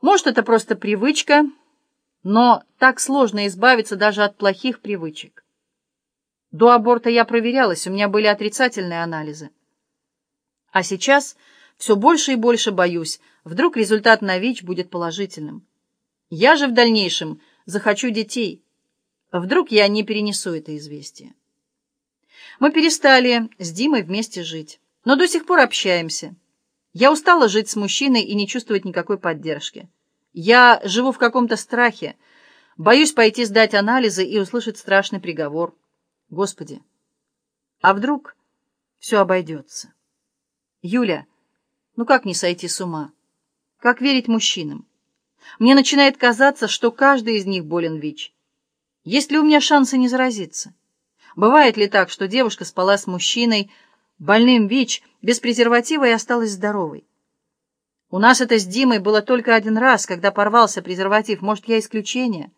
Может, это просто привычка, но так сложно избавиться даже от плохих привычек. До аборта я проверялась, у меня были отрицательные анализы. А сейчас все больше и больше боюсь, вдруг результат на ВИЧ будет положительным. Я же в дальнейшем захочу детей. Вдруг я не перенесу это известие. Мы перестали с Димой вместе жить, но до сих пор общаемся. Я устала жить с мужчиной и не чувствовать никакой поддержки. Я живу в каком-то страхе, боюсь пойти сдать анализы и услышать страшный приговор. Господи, а вдруг все обойдется? Юля, ну как не сойти с ума? Как верить мужчинам? Мне начинает казаться, что каждый из них болен ВИЧ. Есть ли у меня шансы не заразиться? Бывает ли так, что девушка спала с мужчиной, больным ВИЧ, без презерватива и осталась здоровой? У нас это с Димой было только один раз, когда порвался презерватив. Может, я исключение?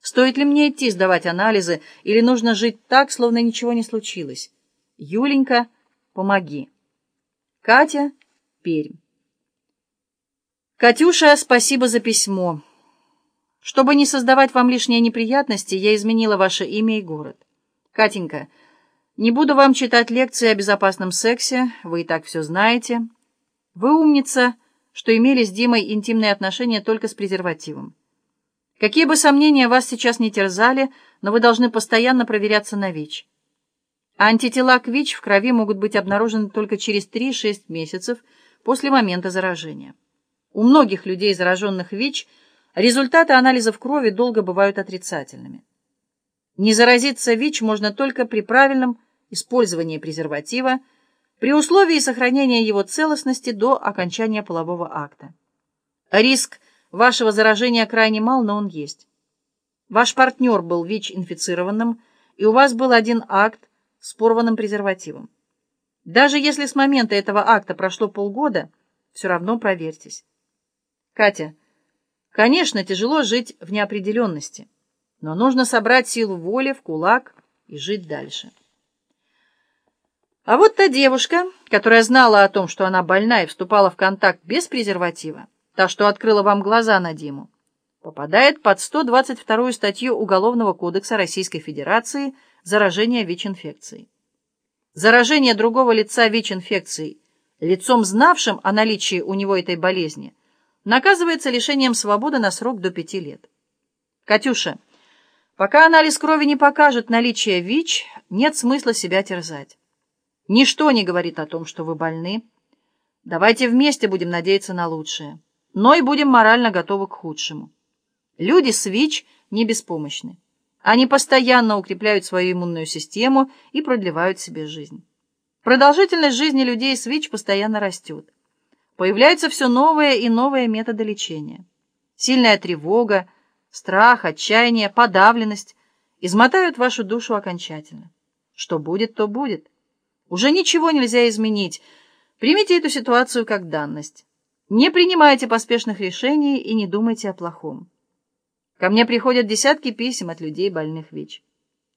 Стоит ли мне идти сдавать анализы, или нужно жить так, словно ничего не случилось? Юленька, помоги. Катя, Пермь. Катюша, спасибо за письмо. Чтобы не создавать вам лишние неприятности, я изменила ваше имя и город. Катенька, не буду вам читать лекции о безопасном сексе, вы и так все знаете. Вы умница, что имели с Димой интимные отношения только с презервативом. Какие бы сомнения вас сейчас не терзали, но вы должны постоянно проверяться на ВИЧ. Антитела к ВИЧ в крови могут быть обнаружены только через 3-6 месяцев после момента заражения. У многих людей, зараженных ВИЧ, результаты анализов крови долго бывают отрицательными. Не заразиться ВИЧ можно только при правильном использовании презерватива, при условии сохранения его целостности до окончания полового акта. Риск вашего заражения крайне мал, но он есть. Ваш партнер был ВИЧ-инфицированным, и у вас был один акт с порванным презервативом. Даже если с момента этого акта прошло полгода, все равно проверьтесь. Катя, конечно, тяжело жить в неопределенности но нужно собрать силу воли в кулак и жить дальше. А вот та девушка, которая знала о том, что она больна и вступала в контакт без презерватива, та, что открыла вам глаза на Диму, попадает под 122 статью Уголовного кодекса Российской Федерации «Заражение ВИЧ-инфекцией». Заражение другого лица ВИЧ-инфекцией, лицом знавшим о наличии у него этой болезни, наказывается лишением свободы на срок до 5 лет. Катюша, Пока анализ крови не покажет наличие ВИЧ, нет смысла себя терзать. Ничто не говорит о том, что вы больны. Давайте вместе будем надеяться на лучшее, но и будем морально готовы к худшему. Люди с ВИЧ не беспомощны. Они постоянно укрепляют свою иммунную систему и продлевают себе жизнь. Продолжительность жизни людей с ВИЧ постоянно растет. Появляются все новые и новые методы лечения. Сильная тревога, страх, отчаяние, подавленность измотают вашу душу окончательно. Что будет, то будет. Уже ничего нельзя изменить. Примите эту ситуацию как данность. Не принимайте поспешных решений и не думайте о плохом. Ко мне приходят десятки писем от людей, больных ВИЧ.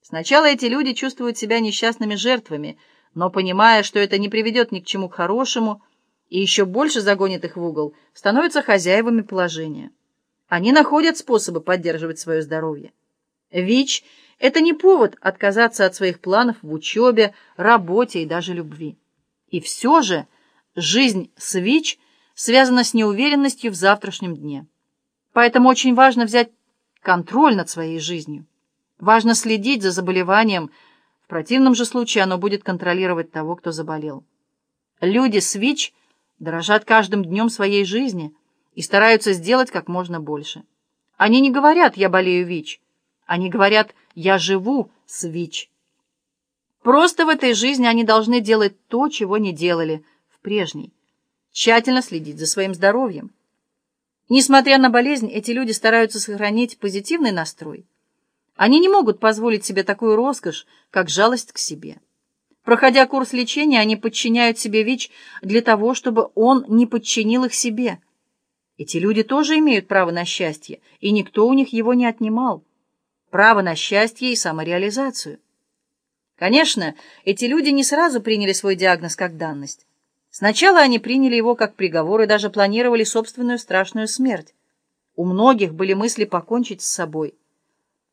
Сначала эти люди чувствуют себя несчастными жертвами, но, понимая, что это не приведет ни к чему хорошему и еще больше загонит их в угол, становятся хозяевами положения. Они находят способы поддерживать свое здоровье. ВИЧ – это не повод отказаться от своих планов в учебе, работе и даже любви. И все же жизнь с ВИЧ связана с неуверенностью в завтрашнем дне. Поэтому очень важно взять контроль над своей жизнью. Важно следить за заболеванием, в противном же случае оно будет контролировать того, кто заболел. Люди с ВИЧ дорожат каждым днем своей жизни – и стараются сделать как можно больше. Они не говорят «я болею ВИЧ», они говорят «я живу с ВИЧ». Просто в этой жизни они должны делать то, чего не делали в прежней. Тщательно следить за своим здоровьем. Несмотря на болезнь, эти люди стараются сохранить позитивный настрой. Они не могут позволить себе такую роскошь, как жалость к себе. Проходя курс лечения, они подчиняют себе ВИЧ для того, чтобы он не подчинил их себе – эти люди тоже имеют право на счастье, и никто у них его не отнимал. Право на счастье и самореализацию. Конечно, эти люди не сразу приняли свой диагноз как данность. Сначала они приняли его как приговор и даже планировали собственную страшную смерть. У многих были мысли покончить с собой.